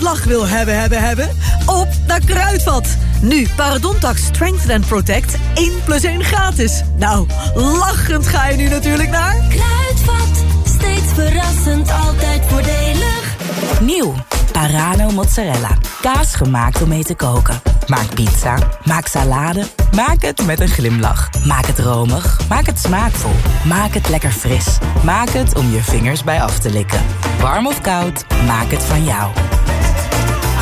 lachende lach wil hebben, hebben, hebben? Op naar Kruidvat. Nu Parodontax Strengthen and Protect 1 plus 1 gratis. Nou, lachend ga je nu natuurlijk naar... Kruidvat, steeds verrassend, altijd voordelig. Nieuw, Parano mozzarella. Kaas gemaakt om mee te koken. Maak pizza, maak salade, maak het met een glimlach. Maak het romig, maak het smaakvol. Maak het lekker fris. Maak het om je vingers bij af te likken. Warm of koud, maak het van jou.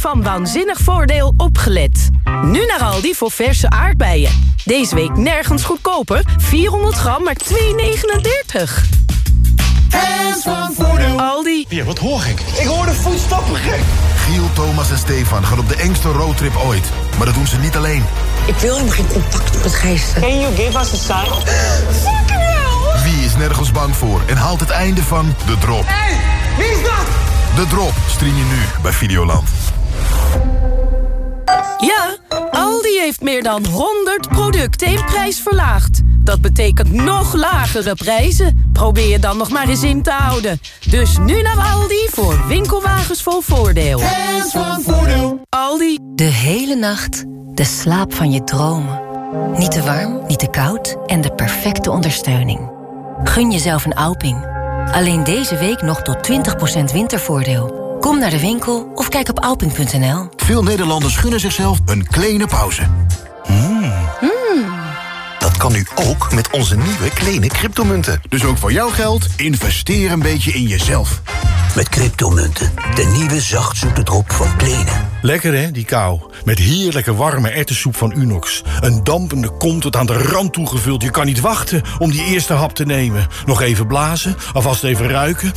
Van Waanzinnig Voordeel opgelet. Nu naar Aldi voor verse aardbeien. Deze week nergens goedkoper. 400 gram, maar 2,39. Fans van Voordeel. Aldi. Ja, wat hoor ik? Ik hoor de voetstappen gek. Giel, Thomas en Stefan gaan op de engste roadtrip ooit. Maar dat doen ze niet alleen. Ik wil helemaal geen contact met geesten. Can you give us a sign? Fucking hell! Wie is nergens bang voor en haalt het einde van De Drop? Hé, hey, wie is dat? De Drop stream je nu bij Videoland. Ja, Aldi heeft meer dan 100 producten in prijs verlaagd. Dat betekent nog lagere prijzen. Probeer je dan nog maar eens in te houden. Dus nu naar Aldi voor winkelwagens vol voordeel. Fans van Voordeel. Aldi. De hele nacht de slaap van je dromen. Niet te warm, niet te koud en de perfecte ondersteuning. Gun jezelf een Alping. Alleen deze week nog tot 20% wintervoordeel. Kom naar de winkel of kijk op alping.nl. Veel Nederlanders gunnen zichzelf een kleine pauze. Dat kan nu ook met onze nieuwe kleine cryptomunten. Dus ook voor jouw geld, investeer een beetje in jezelf. Met cryptomunten, de nieuwe zachtzoete drop van Kleene. Lekker hè, die kou. Met heerlijke warme ertessoep van Unox. Een dampende kom tot aan de rand toegevuld. Je kan niet wachten om die eerste hap te nemen. Nog even blazen, alvast even ruiken.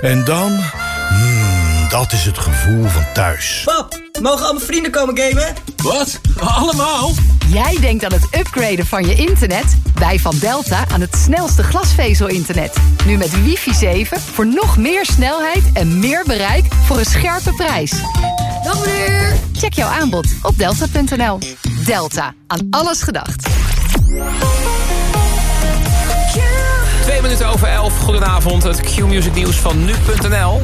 En dan... Dat is het gevoel van thuis. Pap, mogen al mijn vrienden komen gamen? Wat? Allemaal? Jij denkt aan het upgraden van je internet? Wij van Delta aan het snelste glasvezel-internet. Nu met wifi 7 voor nog meer snelheid en meer bereik voor een scherpe prijs. Dag meneer. Check jouw aanbod op delta.nl. Delta, aan alles gedacht. Twee minuten over elf. Goedenavond. Het Q-music nieuws van nu.nl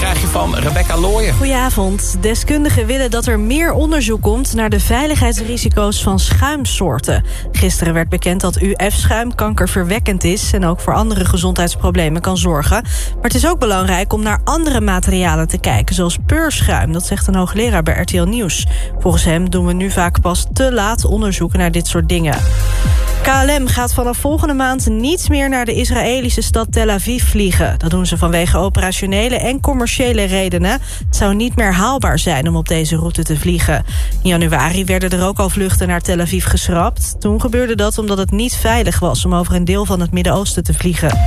krijg je van Rebecca Looyen. Goedenavond. Deskundigen willen dat er meer onderzoek komt... naar de veiligheidsrisico's van schuimsoorten. Gisteren werd bekend dat UF-schuim kankerverwekkend is... en ook voor andere gezondheidsproblemen kan zorgen. Maar het is ook belangrijk om naar andere materialen te kijken... zoals peurschuim, dat zegt een hoogleraar bij RTL Nieuws. Volgens hem doen we nu vaak pas te laat onderzoeken naar dit soort dingen. KLM gaat vanaf volgende maand niets meer naar de Israëlische stad Tel Aviv vliegen. Dat doen ze vanwege operationele en commerciële redenen. Het zou niet meer haalbaar zijn om op deze route te vliegen. In januari werden er ook al vluchten naar Tel Aviv geschrapt. Toen gebeurde dat omdat het niet veilig was om over een deel van het Midden-Oosten te vliegen.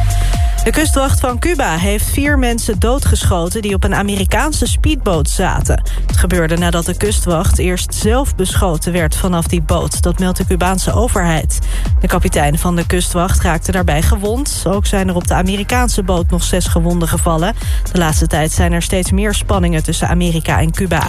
De kustwacht van Cuba heeft vier mensen doodgeschoten... die op een Amerikaanse speedboot zaten. Het gebeurde nadat de kustwacht eerst zelf beschoten werd vanaf die boot. Dat meldt de Cubaanse overheid. De kapitein van de kustwacht raakte daarbij gewond. Ook zijn er op de Amerikaanse boot nog zes gewonden gevallen. De laatste tijd zijn er steeds meer spanningen tussen Amerika en Cuba.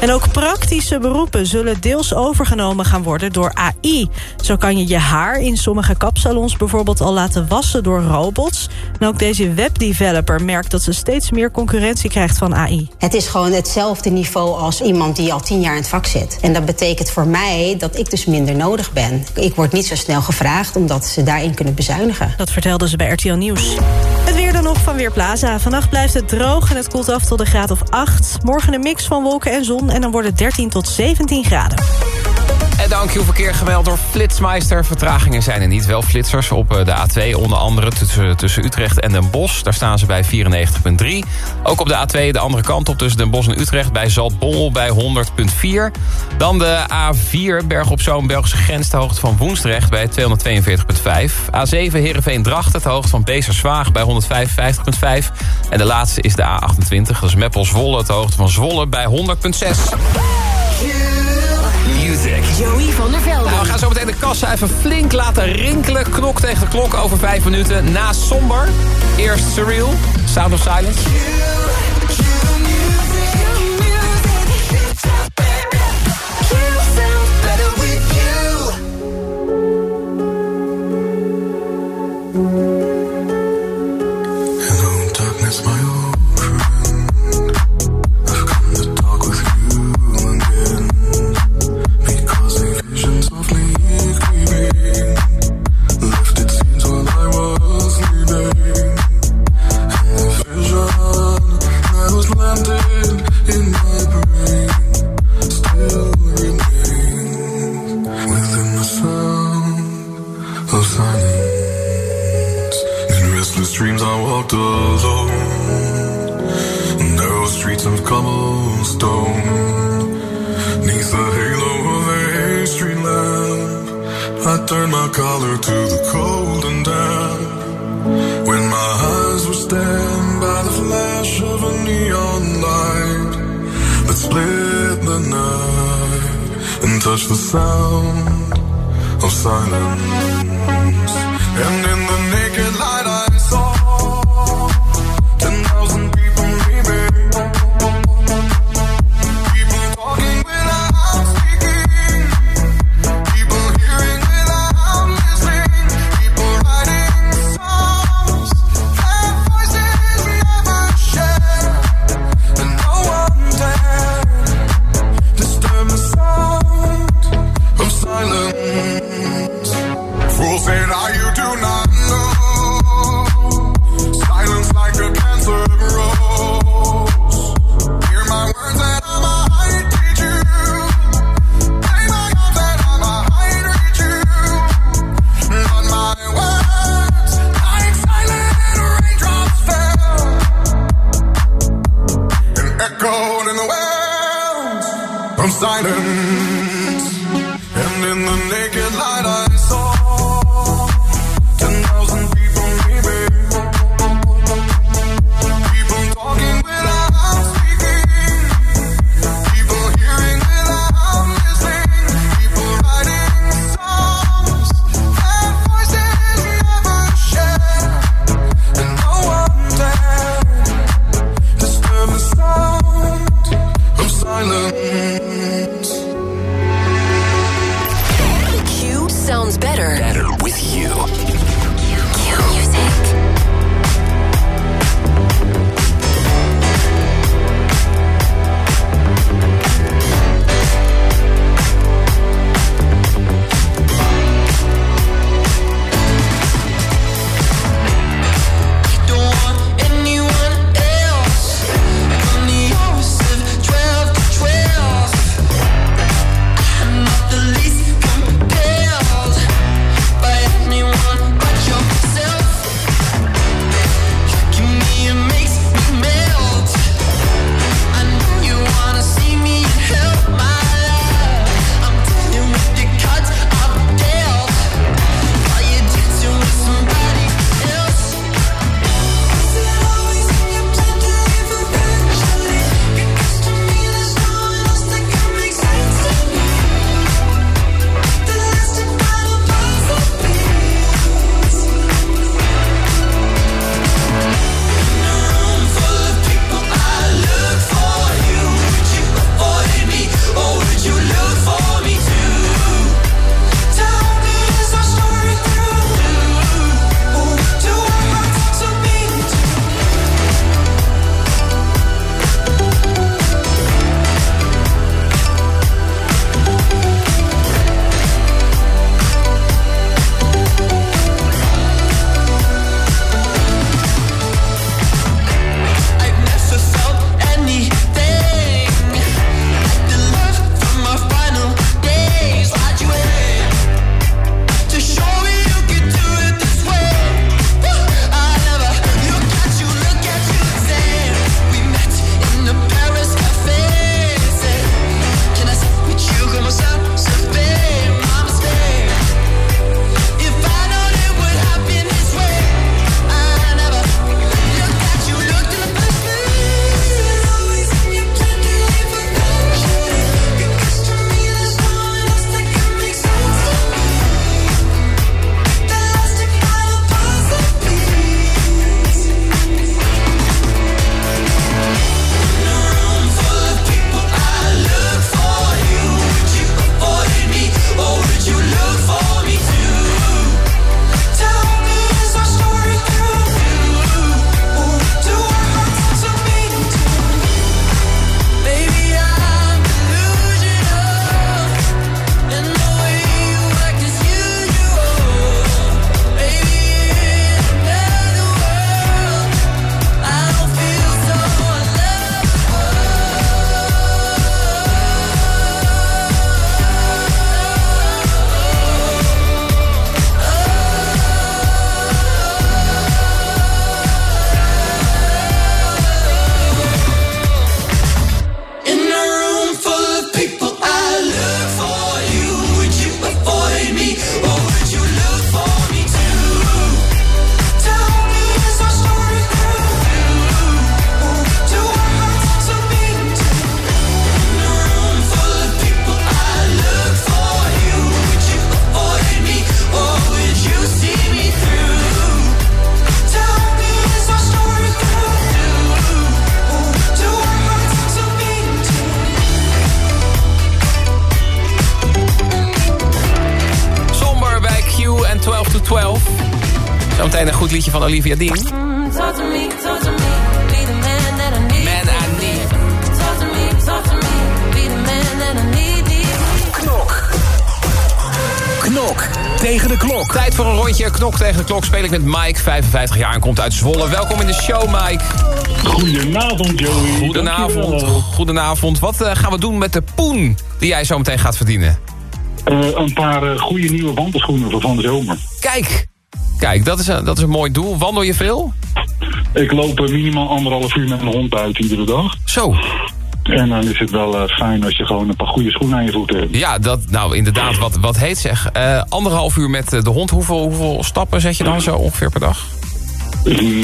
En ook praktische beroepen zullen deels overgenomen gaan worden door AI. Zo kan je je haar in sommige kapsalons bijvoorbeeld al laten wassen door robots... En ook deze webdeveloper merkt dat ze steeds meer concurrentie krijgt van AI. Het is gewoon hetzelfde niveau als iemand die al tien jaar in het vak zit. En dat betekent voor mij dat ik dus minder nodig ben. Ik word niet zo snel gevraagd omdat ze daarin kunnen bezuinigen. Dat vertelden ze bij RTL Nieuws. Het weer dan nog van Weerplaza. Vannacht blijft het droog en het koelt af tot een graad of 8. Morgen een mix van wolken en zon en dan wordt het 13 tot 17 graden. En dank je verkeer gemeld door Flitsmeister. Vertragingen zijn er niet. Wel flitsers op eh, de A2 onder andere tussen, tussen Utrecht en Den Bosch. Daar staan ze bij 94,3. Ook op de A2 de andere kant op tussen Den Bosch en Utrecht... bij Zaltbommel bij 100,4. Dan de A4 Berg op Zoom Belgische grens... de hoogte van Woensdrecht bij 242,5. A7 Heerenveen-Drachten, de hoogte van Bezerswaag bij 155,5. En de laatste is de A28, dat is Meppel-Zwolle... de hoogte van Zwolle bij 100,6. Music. Joey van der Velde. gaan zo meteen de kassa even flink laten rinkelen. Knok tegen de klok over vijf minuten. Na Somber. Eerst Surreal. Sound of Silence. Collar to the cold and damp. When my eyes were stabbed by the flash of a neon light that split the night and touched the sound of silence. Zometeen een goed liedje van Olivia Dean. To me, talk to me, be the man that I need. Man I need. Talk to me, talk to me, be the man that I need. Knok. Knok tegen de klok. Tijd voor een rondje knok tegen de klok. Speel ik met Mike, 55 jaar en komt uit Zwolle. Welkom in de show, Mike. Goedenavond, Joey. Goedenavond. Goedenavond. Wat eh, gaan we doen met de poen die jij zo meteen gaat verdienen? Eh, een paar eh, goede nieuwe wandelschoenen voor van de zomer. Kijk. Kijk, dat is, een, dat is een mooi doel. Wandel je veel? Ik loop minimaal anderhalf uur met mijn hond buiten iedere dag. Zo. En dan is het wel eh, fijn als je gewoon een paar goede schoenen aan je voeten hebt. Ja, dat, nou inderdaad, wat, wat heet zeg. Eh, anderhalf uur met eh, de hond. Hoeveel, hoeveel stappen zet je dan zo ongeveer per dag?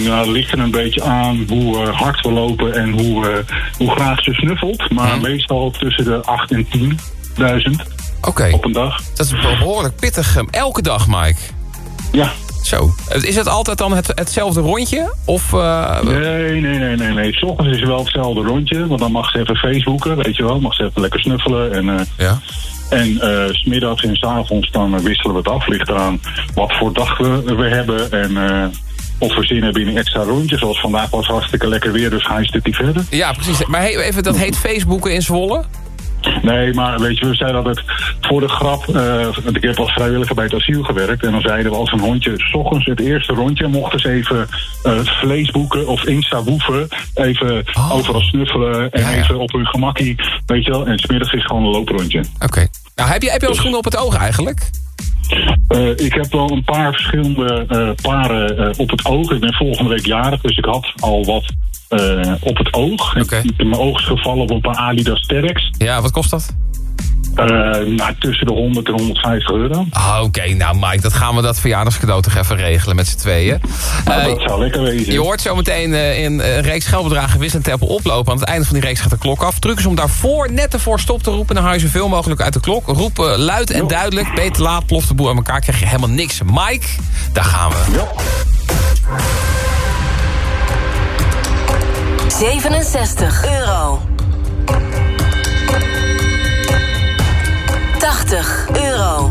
Ja, het ligt er een beetje aan hoe hard we lopen en hoe, hoe graag ze snuffelt. Maar Hm. meestal tussen de 8 en 10.000 Oké. op een dag. Dat is behoorlijk pittig. Elke dag, Mike. Ja. Zo. Is het altijd dan het, hetzelfde rondje? Of, eh, Nee, nee, nee, nee, nee. S ochtends is het wel hetzelfde rondje. Want dan mag ze even Facebooken, weet je wel. Mag ze even lekker snuffelen. En, eh ja. en s smiddags en s avonds dan wisselen we het af. Ligt eraan wat voor dag we, we hebben. En of we zin hebben in een extra rondje. Zoals vandaag was hartstikke lekker weer, dus hij stukje verder. Ja, precies. Maar he- even, dat heet Facebooken in Zwolle? Nee, maar weet je, we zeiden altijd voor de grap. eh, want ik heb als vrijwilliger bij het asiel gewerkt. En dan zeiden we als een hondje, s ochtends het eerste rondje, mochten ze even eh Facebooken of Insta woeven. Even overal snuffelen en even op hun gemakkie. Weet je wel. En smiddags is gewoon een looprondje. Oké. Nou, heb je, heb je al schoenen op het oog eigenlijk? Eh, ik heb wel een paar verschillende paren op het oog. Ik ben volgende week jarig, dus ik had al wat eh, op het oog. Ik- Mijn oog is gevallen op een paar Adidas Terrex. Ja, wat kost dat? Eh, nou, tussen de 100 en 150 euro. Ah, Oké, nou Mike, dat gaan we dat verjaardagscadeau toch even regelen met z'n tweeën. Nou, Eh, dat zou lekker wezen. Je hoort zo meteen in een reeks geldbedragen wisselend tempo oplopen. Aan het einde van die reeks gaat de klok af. Truc is om daarvoor net ervoor stop te roepen. Dan haal je zoveel mogelijk uit de klok. Roep eh, luid en duidelijk. Beter laat, ploft de boel aan elkaar. Krijg je helemaal niks. Mike, daar gaan we. 67 euro. 80 euro.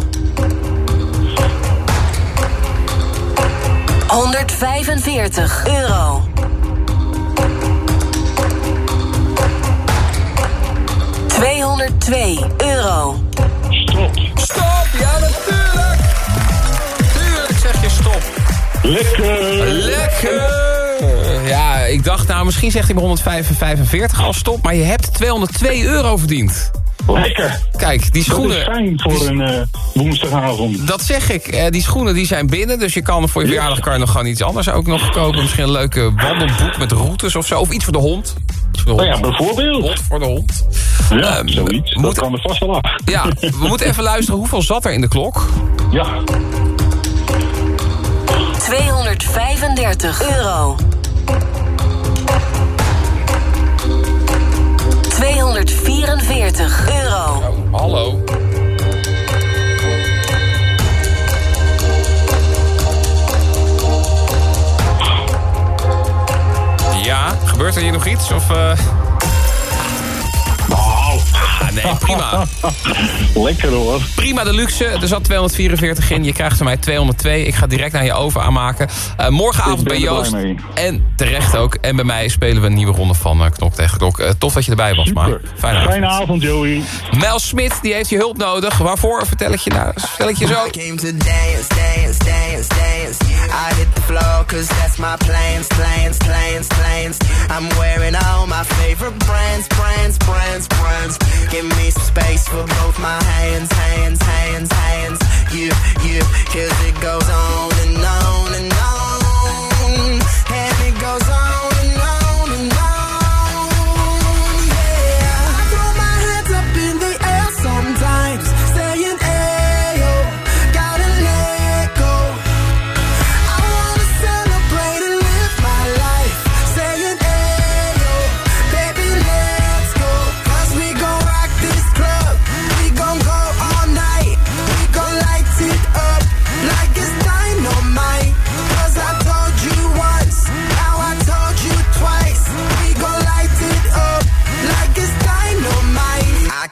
145 euro. 202 euro. Stop. Stop, ja natuurlijk. Tuurlijk zeg je stop. Lekker. Lekker. Ja, ik dacht nou, misschien zegt hij maar 145 als stop. Maar je hebt 202 euro verdiend. Lekker. Kijk, die schoenen... Dat is fijn voor een eh, woensdagavond. Dat zeg ik. Eh, die schoenen die zijn binnen. Dus je kan voor je verjaardag kan je nog gewoon iets anders ook nog kopen. Misschien een leuke wandelboek met routes of zo. Of iets voor de hond. Oh ja, bijvoorbeeld. Hond voor de hond. Ja, Ehm, zoiets. Dat kan er vast wel af. Ja, we moeten even luisteren. Hoeveel zat er in de klok? Ja. 235 euro. 244 euro. Hallo. Ja, gebeurt er hier nog iets? Of, Ah, nee, prima. Lekker hoor. Prima de luxe. Er zat 244 in. Je krijgt van mij 202. Ik ga direct naar je over aanmaken. Eh, morgenavond bij er Joost. En terecht ook. En bij mij spelen we een nieuwe ronde van eh, Knok tegen Klok. Eh, tof dat je erbij was, maar fijne avond. Fijne avond, Joey. Mel Smit, die heeft je hulp nodig. Waarvoor vertel ik je nou? Vertel ik je zo. I came to dance, dance, dance, dance. I hit the floor cause that's my plans, plans, plans, plans. I'm wearing all my favorite brands, brands, brands, brands. Give me space for both my hands, hands, hands, hands. You, you, cause it goes on and on and on. And it goes on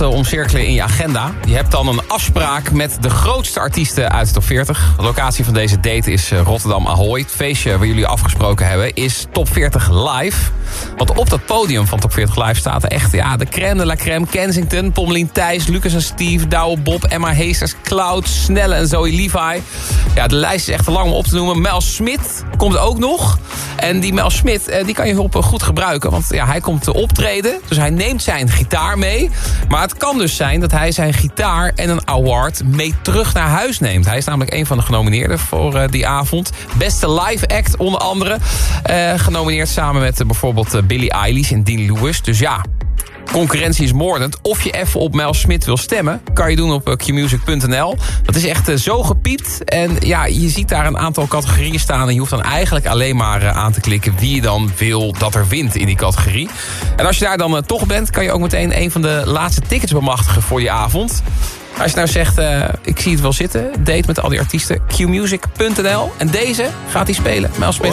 eh, omcirkelen in je agenda. Je hebt dan een afspraak met de grootste artiesten uit top 40. De locatie van deze date is eh, Rotterdam Ahoy. Het feestje waar jullie afgesproken hebben is Top 40 Live. Want op dat podium van Top 40 Live staat echt ja, de crème de la crème. Kensington, Pommelien Thijs, Lucas en Steve, Douwe Bob, Emma Heesters, Cloud, Snelle en Zoe Levi. Ja, de lijst is echt te lang om op te noemen. Mel Smit komt ook nog. En die Mel Smit, eh, die kan je hulp goed gebruiken. Want ja, hij komt te optreden. Dus hij neemt zijn gitaar mee. Maar het kan dus zijn dat hij zijn gitaar en een award mee terug naar huis neemt. Hij is namelijk een van de genomineerden voor eh, die avond. Beste live act onder andere. Eh, genomineerd samen met eh, bijvoorbeeld eh, Billie Eilish en Dean Lewis. Dus ja, Concurrentie is moordend. Of je even op Mel Smit wil stemmen, kan je doen op eh, qmusic.nl. Dat is echt eh, zo gepiept. En ja, je ziet daar een aantal categorieën staan. En je hoeft dan eigenlijk alleen maar eh, aan te klikken... wie je dan wil dat er wint in die categorie. En als je daar dan toch bent... kan je ook meteen een van de laatste tickets bemachtigen voor je avond. Als je nou zegt, ik zie het wel zitten... date met al die artiesten, qmusic.nl. En deze gaat hij spelen, Mel Smit.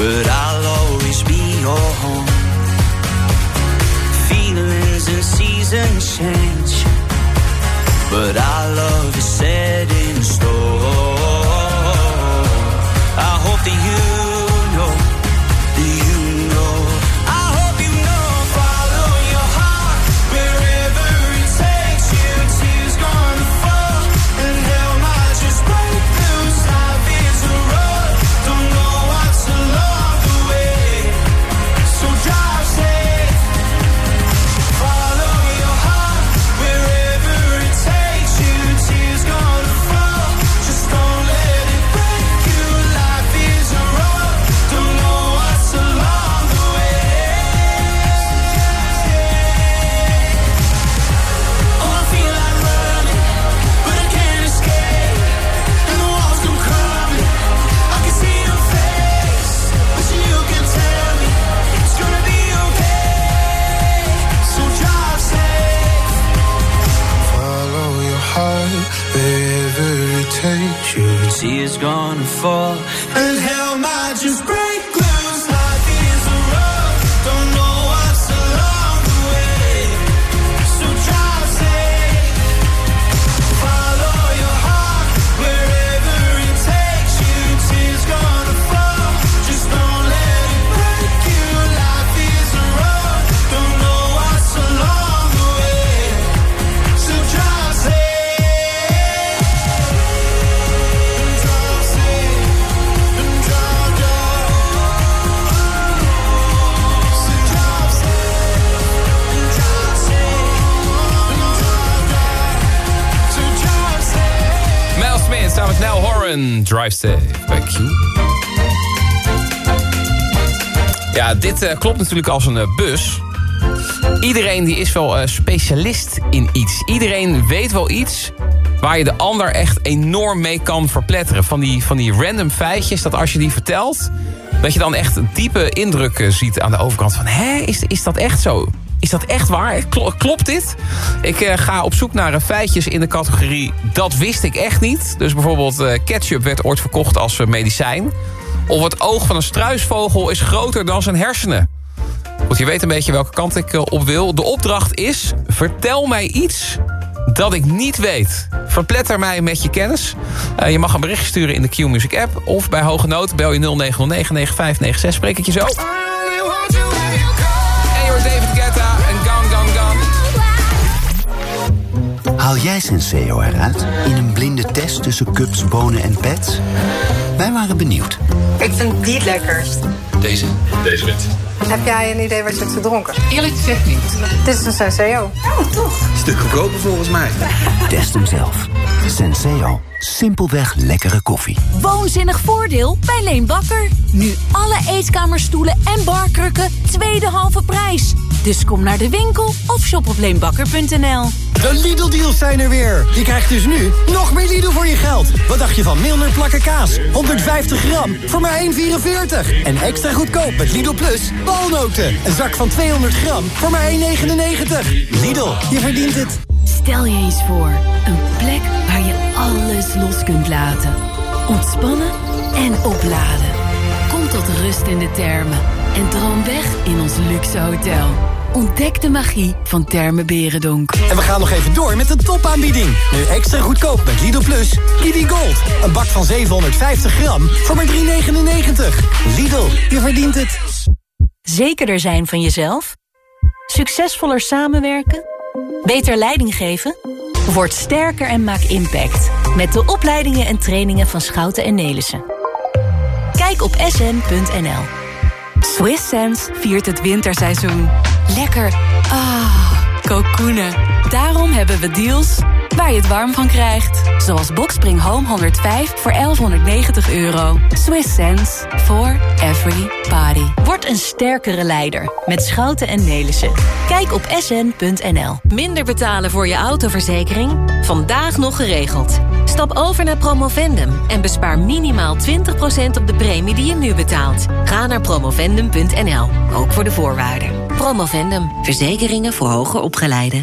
But I'll always be your home. Feelings and seasons change, but our love is set in stone. Eh, klopt natuurlijk als een eh, bus. Iedereen die is wel eh, specialist in iets. Iedereen weet wel iets waar je de ander echt enorm mee kan verpletteren. Van die, van die random feitjes, dat als je die vertelt... dat je dan echt diepe indrukken ziet aan de overkant van... hé, is, is dat echt zo? Is dat echt waar? Kl- Klopt dit? Ik ga op zoek naar feitjes in de categorie... dat wist ik echt niet. Dus bijvoorbeeld ketchup werd ooit verkocht als medicijn. Of het oog van een struisvogel is groter dan zijn hersenen. Goed, je weet een beetje welke kant ik eh, op wil. De opdracht is, vertel mij iets dat ik niet weet. Verpletter mij met je kennis. Eh, je mag een berichtje sturen in de Q-Music app... of bij hoge nood bel je 0909-9596. Spreek ik je zo? Haal jij Senseo eruit in een blinde test tussen cups, bonen en pets? Wij waren benieuwd. Ik vind die het lekkerst. Deze? Deze wit. Heb jij een idee wat je hebt gedronken? Eerlijk gezegd niet. Dit is een Senseo. Oh, toch? Stuk goedkoper volgens mij. Test hem zelf. Senseo. Simpelweg lekkere koffie. Woonzinnig voordeel bij Leen Bakker. Nu alle eetkamerstoelen en barkrukken tweede halve prijs. Dus kom naar de winkel of shop op leenbakker.nl. De Lidl-deals zijn er weer. Je krijgt dus nu nog meer Lidl voor je geld. Wat dacht je van Milner plakken kaas? 150 gram voor maar 1,44. En extra goedkoop met Lidl Plus walnoten. Een zak van 200 gram voor maar 1,99. Lidl, je verdient het. Stel je eens voor, een plek waar je alles los kunt laten. Ontspannen en opladen. Kom tot rust in de termen en droom weg in ons luxe hotel. Ontdek de magie van Termen Berendonk. En we gaan nog even door met de topaanbieding. Nu extra goedkoop met Lidl Plus. Lidl Gold. Een bak van 750 gram voor maar 3,99. Lidl, je verdient het. Zekerder zijn van jezelf? Succesvoller samenwerken? Beter leiding geven? Word sterker en maak impact. Met de opleidingen en trainingen van Schouten en Nelissen. Kijk op sn.nl. Swiss Sense viert het winterseizoen. Lekker. Ah, kokoenen. Daarom hebben we deals waar je het warm van krijgt. Zoals Boxspring Home 105 voor 1190 euro. Swiss sense for every party. Word een sterkere leider met Schouten en Nelissen. Kijk op sn.nl. Minder betalen voor je autoverzekering? Vandaag nog geregeld. Stap over naar Promovendum en bespaar minimaal 20% op de premie die je nu betaalt. Ga naar promovendum.nl, ook voor de voorwaarden. Promovendum, verzekeringen voor hoger opgeleiden.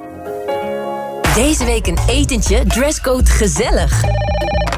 Deze week een etentje, dresscode gezellig.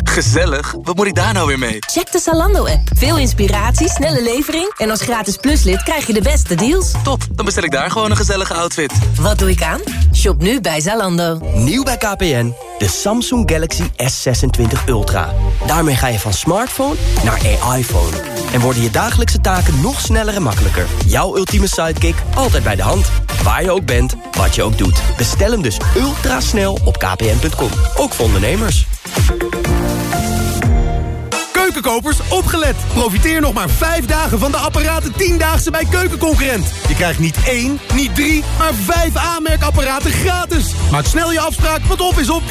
Gezellig? Wat moet ik daar nou weer mee? Check de Zalando-app. Veel inspiratie, snelle levering... en als gratis pluslid krijg je de beste deals. Top, dan bestel ik daar gewoon een gezellige outfit. Wat doe ik aan? Shop nu bij Zalando. Nieuw bij KPN, de Samsung Galaxy S26 Ultra. Daarmee ga je van smartphone naar AI-phone. En worden je dagelijkse taken nog sneller en makkelijker. Jouw ultieme sidekick altijd bij de hand. Waar je ook bent, wat je ook doet. Bestel hem dus ultra snel op kpn.com. Ook voor ondernemers. Keukenkopers, opgelet! Profiteer nog maar vijf dagen van de apparaten 10-daagse bij Keukenconcurrent. Je krijgt niet één, niet drie, maar vijf aanmerkapparaten gratis. Maak snel je afspraak, want op is op.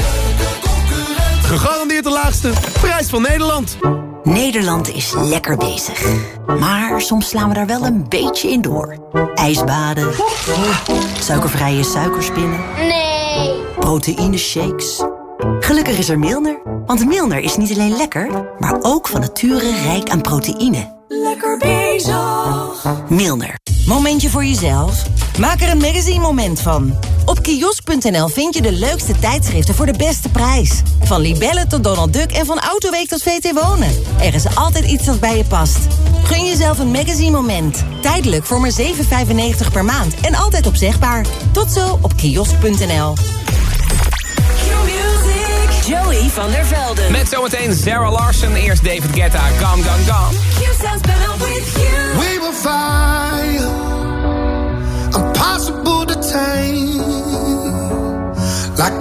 Gegarandeerd de laagste prijs van Nederland. Nederland is lekker bezig. Maar soms slaan we daar wel een beetje in door. Ijsbaden. Suikervrije suikerspinnen. Nee. Proteïneshakes. Gelukkig is er Milner. Want Milner is niet alleen lekker, maar ook van nature rijk aan proteïne. Lekker bezig. Milner. Momentje voor jezelf? Maak er een magazine moment van. Op kiosk.nl vind je de leukste tijdschriften voor de beste prijs. Van Libelle tot Donald Duck en van Autoweek tot VT Wonen. Er is altijd iets dat bij je past. Gun jezelf een magazine moment. Tijdelijk voor maar 7,95 per maand en altijd opzegbaar. Tot zo op kiosk.nl. Joey van der Velden. Met zometeen Sarah Larson, eerst David Guetta, Gone, Gone, Gone. We will fire, impossible to tame, like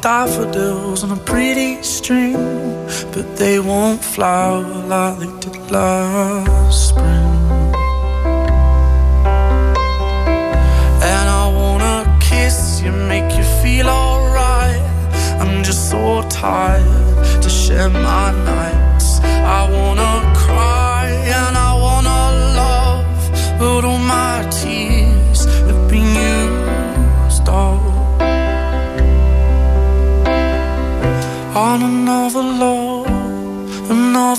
daffodils on a pretty string, but they won't flower like they did last.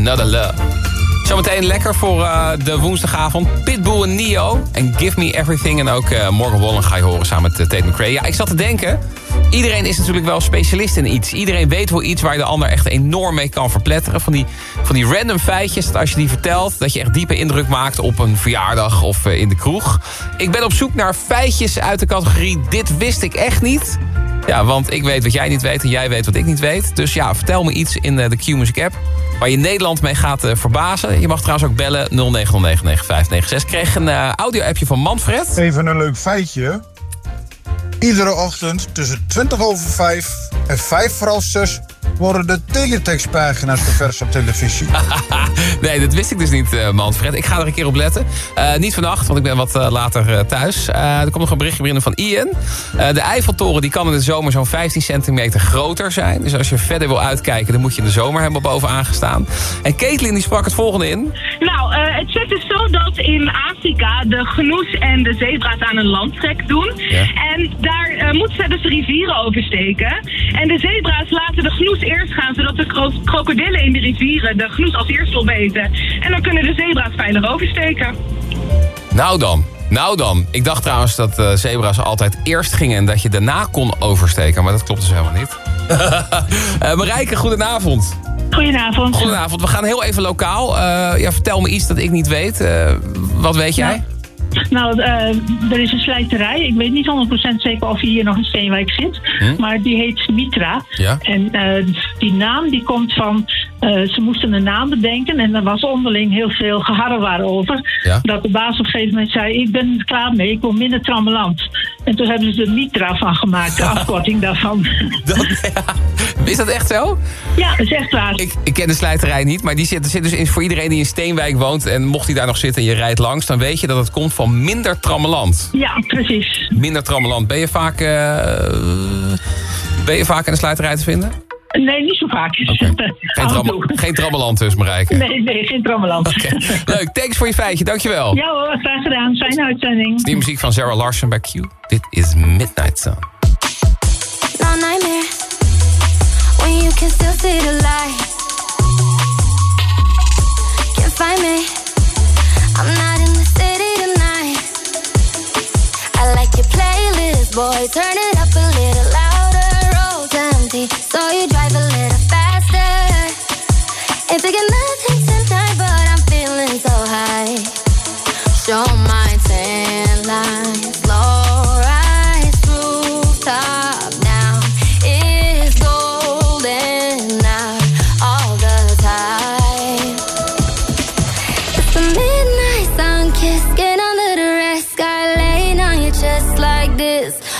Another Love. Zometeen lekker voor eh, de woensdagavond. Pitbull en Neo. En Give Me Everything. En ook eh, Morgan Wallen ga je horen samen met uh, Tate McRae. Ja, ik zat te denken. Iedereen is natuurlijk wel specialist in iets. Iedereen weet wel iets waar de ander echt enorm mee kan verpletteren. Van die, van die random feitjes dat als je die vertelt... dat je echt diepe indruk maakt op een verjaardag of in de kroeg. Ik ben op zoek naar feitjes uit de categorie... dit wist ik echt niet... Ja, want ik weet wat jij niet weet en jij weet wat ik niet weet. Dus ja, vertel me iets in de Q-Music app... waar je Nederland mee gaat uh, verbazen. Je mag trouwens ook bellen 09099596. Ik kreeg een uh, audio-appje van Manfred. Even een leuk feitje. Iedere ochtend tussen 20 over 5 en 5 voor half 6 worden de teletextpagina's ververst op televisie. nee, dat wist ik dus niet, uh, Manfred. Ik ga er een keer op letten. Uh, niet vannacht, want ik ben wat uh, later thuis. er komt nog een berichtje binnen van Ian. de Eiffeltoren die kan in de zomer zo'n 15 centimeter groter zijn. Dus als je verder wil uitkijken, dan moet je in de zomer helemaal bovenaan gestaan. En Caitlin die sprak het volgende in. Nou, het zit dus zo dat in Afrika de genoes en de zebra's aan een landtrek doen. Ja. En daar moeten ze dus rivieren oversteken. En de zebra's laten de genoes eerst gaan, zodat de kro krokodillen in de rivieren de genoes als eerst opeten. En dan kunnen de zebra's veilig oversteken. Nou dan. Nou dan. Ik dacht trouwens dat uh, zebra's altijd eerst gingen en dat je daarna kon oversteken. Maar dat klopt dus helemaal niet. uh, Marijke, goedenavond. Goedenavond. Goedenavond. We gaan heel even lokaal. Uh, ja, vertel me iets dat ik niet weet. wat weet jij? Ja. Nou, uh, er is een slijterij. Ik weet niet 100% zeker of hier nog in Steenwijk zit. Hm? Maar die heet Mitra. Ja? En die naam die komt van... Uh, ze moesten een naam bedenken en er was onderling heel veel geharrewar over. Ja? Dat de baas op een gegeven moment zei... ik ben er klaar mee, ik wil minder trammeland. En toen hebben ze er Mitra van gemaakt, de afkorting daarvan. Dat, ja. Is dat echt zo? Ja, dat is echt waar. Ik, ik ken de slijterij niet, maar die zit, zit dus in, voor iedereen die in Steenwijk woont... en mocht hij daar nog zitten en je rijdt langs... dan weet je dat het komt van minder trammeland. Ja, precies. Minder trammeland. Ben je vaak, uh, ben je vaak in de slijterij te vinden? Nee, niet zo vaak. Okay. Geen, tramme, geen trammeland dus, Marijke? Nee, nee, geen trammeland. Okay. Leuk, thanks voor je feitje, dankjewel. Ja hoor, graag gedaan. Fijne uitzending. Die muziek van Sarah Larson bij Q. Dit is Midnight Sun. No nightmare When you can still see the light Can't find me I'm not in the city tonight I like your playlist, boy Turn it up a little empty. So you drive a little faster. Ain't taking nothing tonight But I'm feeling so high. Show my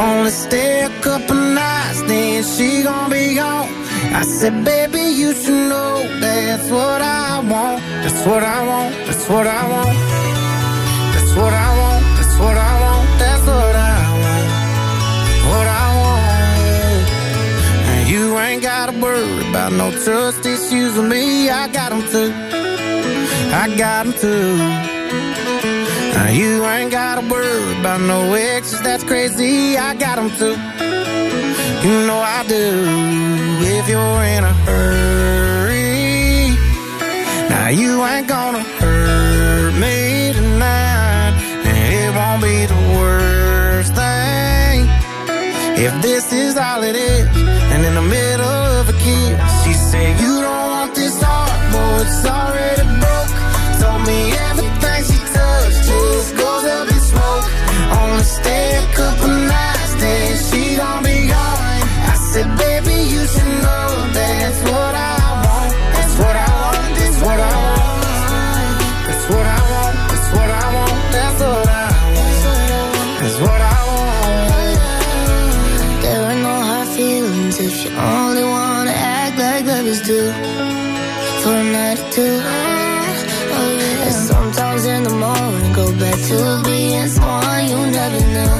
Only stay a couple nights, then she gon' be gone. I said, baby, you should know that's what I want. That's what I want. That's what I want. That's what I want. That's what I want. That's what I want. What I want. And you ain't gotta worry about no trust issues with me. I got them too. I got them too. Now you ain't gotta worry about no ex that's crazy, I got them too. You know I do, if you're in a hurry. Now you ain't gonna hurt me tonight, and it won't be the worst thing. If this is all it is try to oh, yeah. sometimes in the morning Go back to being small You never know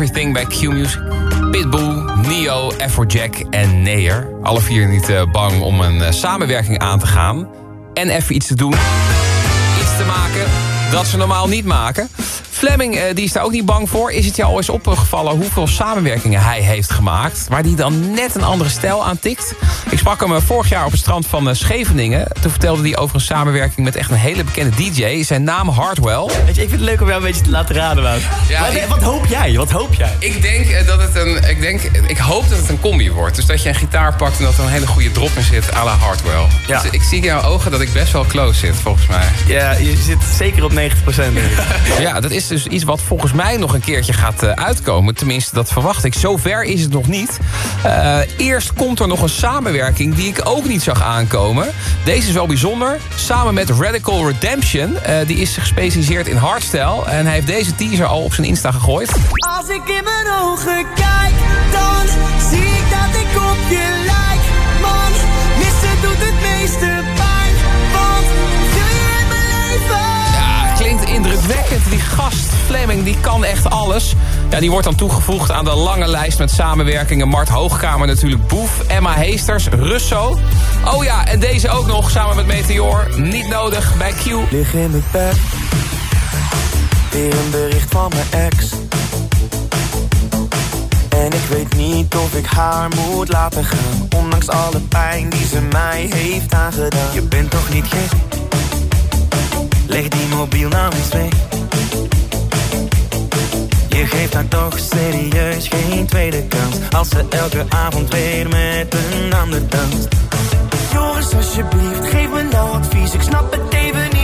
Everything bij Q-Music. Pitbull, Neo, Afrojack en Neer. Alle vier niet eh, bang om een eh, samenwerking aan te gaan. En even iets te doen. Iets te maken dat ze normaal niet maken. Fleming eh, die is daar ook niet bang voor. Is het jou al eens opgevallen hoeveel samenwerkingen hij heeft gemaakt... waar hij dan net een andere stijl aan tikt? Ik sprak hem eh, vorig jaar op het strand van eh, Scheveningen. Toen vertelde hij over een samenwerking met echt een hele bekende DJ. Zijn naam Hardwell. Weet je, ik vind het leuk om jou een beetje te laten raden, Wout. Ja, wat, ik- wat hoop jij? Wat hoop jij? Ik denk dat het een. Ik, denk, ik hoop dat het een combi wordt. Dus dat je een gitaar pakt en dat er een hele goede drop in zit, à la Hardwell. Ja. Dus ik zie in jouw ogen dat ik best wel close zit, volgens mij. Ja, je zit zeker op 90% denk ik. Ja, dat is dus iets wat volgens mij nog een keertje gaat eh, uitkomen. Tenminste, dat verwacht ik. Zover is het nog niet. Eh, eerst komt er nog een samenwerking die ik ook niet zag aankomen. Deze is wel bijzonder. Samen met Radical Redemption. Eh, die is gespecialiseerd in hardstyle. En hij heeft deze teaser al op zijn Insta gegooid. Als ik in mijn ogen kijk, dan zie ik dat ik op je lijk. Man, missen doet het meeste indrukwekkend. Die gast, Fleming, die kan echt alles. Ja, die wordt dan toegevoegd aan de lange lijst met samenwerkingen. Mart Hoogkamer natuurlijk, Boef, Emma Heesters, Russo. Oh ja, en deze ook nog, samen met Meteor. Niet nodig bij Q. Lig in mijn bed, weer een bericht van mijn ex. En ik weet niet of ik haar moet laten gaan. Ondanks alle pijn die ze mij heeft aangedaan. Je bent toch niet gek? Leg die mobiel nou eens weg. Je geeft haar toch serieus geen tweede kans. Als ze elke avond weer met een ander danst. Joris, alsjeblieft, geef me nou advies. Ik snap het even niet.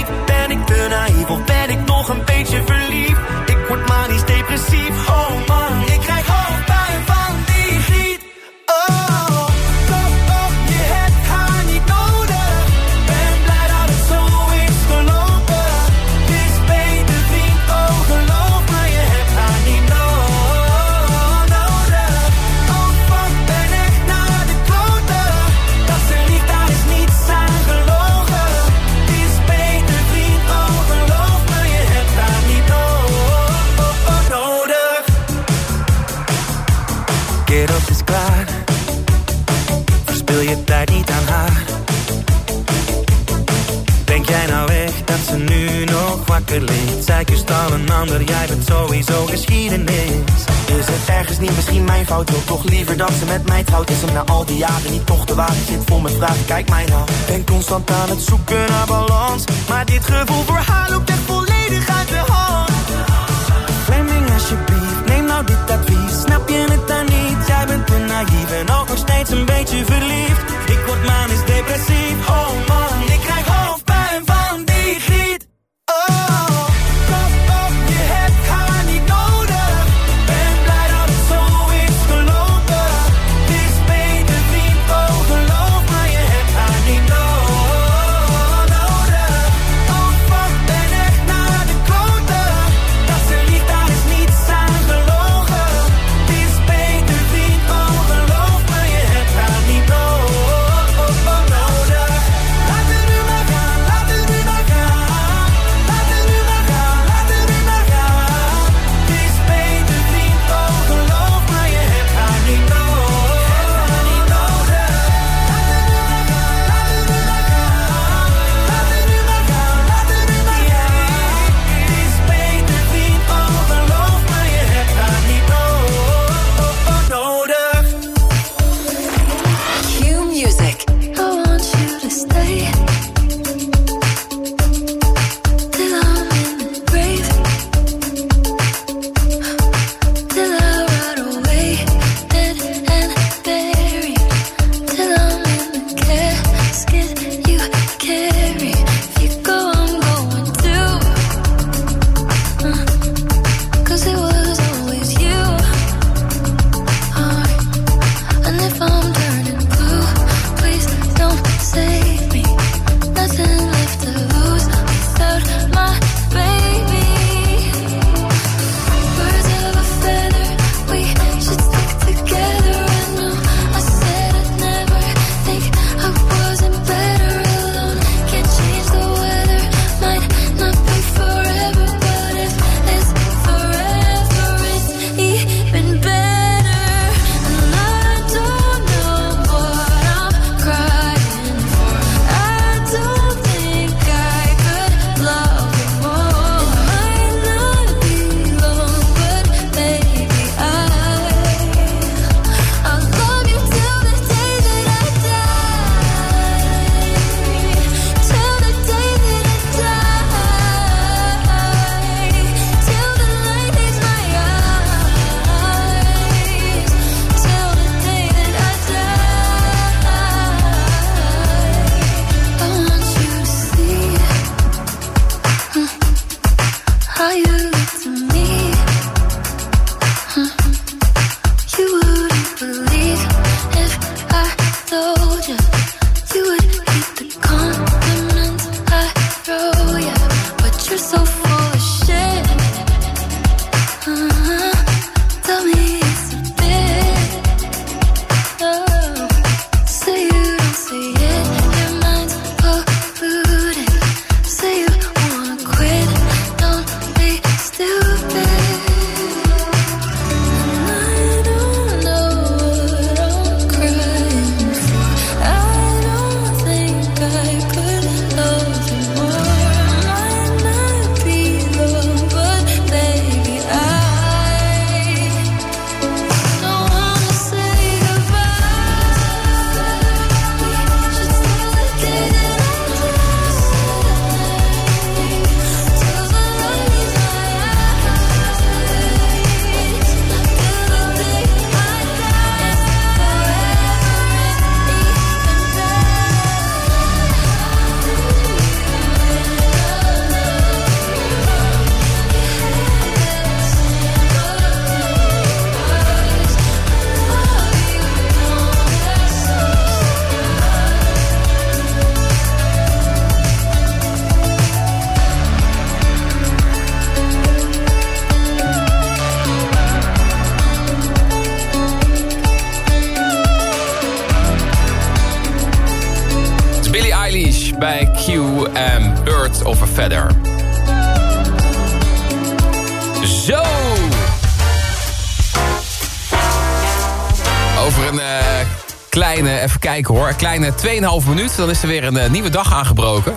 Hoor, een kleine 2,5 minuut... dan is er weer een eh, nieuwe dag aangebroken.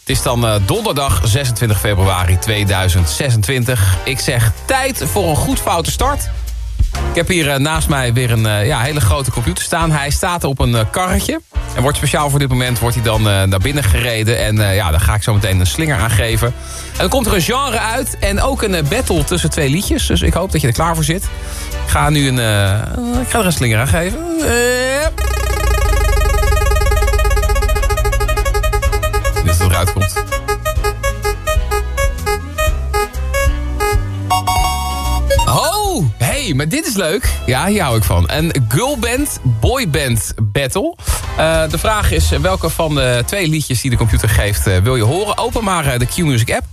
Het is dan eh, donderdag 26 februari 2026. Ik zeg tijd voor een goed foute start. Ik heb hier eh, naast mij weer een eh, ja, hele grote computer staan. Hij staat op een eh, karretje. En wordt speciaal voor dit moment wordt hij dan eh, naar binnen gereden. En eh, ja, daar ga ik zo meteen een slinger aan geven. En dan komt er een genre uit. En ook een eh, battle tussen twee liedjes. Dus ik hoop dat je er klaar voor zit. Ik ga nu een, eh, ik ga er een slinger aan geven. Eh. Hey, maar dit is leuk. Ja, hier hou ik van. Een girlband, boyband battle. Eh, de vraag is, welke van de twee liedjes die de computer geeft eh, wil je horen? Open maar eh, de Q-Music app.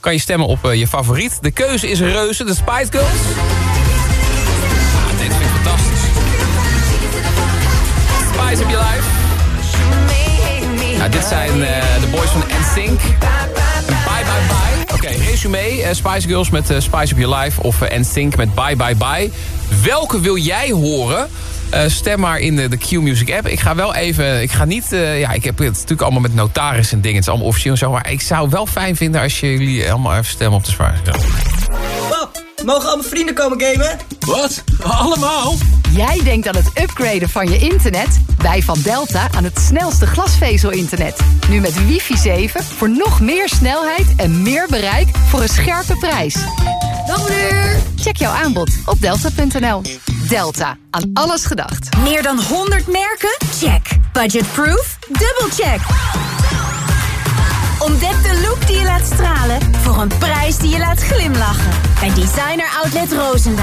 Kan je stemmen op je favoriet. De keuze is reuze, de Spice Girls. Ah, dit vind ik fantastisch. Spice Up Your Life. Nou, dit zijn de boys van NSYNC. Resume. eh, Spice Girls met eh, Spice Up Your Life of uh, NSYNC met Bye Bye Bye. Welke wil jij horen? Eh, stem maar in de, de Q-Music app. Ik ga wel even... Ik ga niet... eh, ja, ik heb het natuurlijk allemaal met notaris en dingen. Het is allemaal officieel en zo. Maar ik zou wel fijn vinden als jullie allemaal even stemmen op de Spice Girls. Mogen al mijn vrienden komen gamen? Wat? Allemaal? Jij denkt aan het upgraden van je internet? Wij van Delta aan het snelste glasvezel-internet. Nu met wifi 7 voor nog meer snelheid en meer bereik voor een scherpe prijs. Dag meneer! Check jouw aanbod op delta.nl. Delta, aan alles gedacht. Meer dan 100 merken? Check. Budgetproof? Dubbelcheck. Ontdek de look die je laat stralen voor een prijs die je laat glimlachen. Bij Designer Outlet Roosendaal.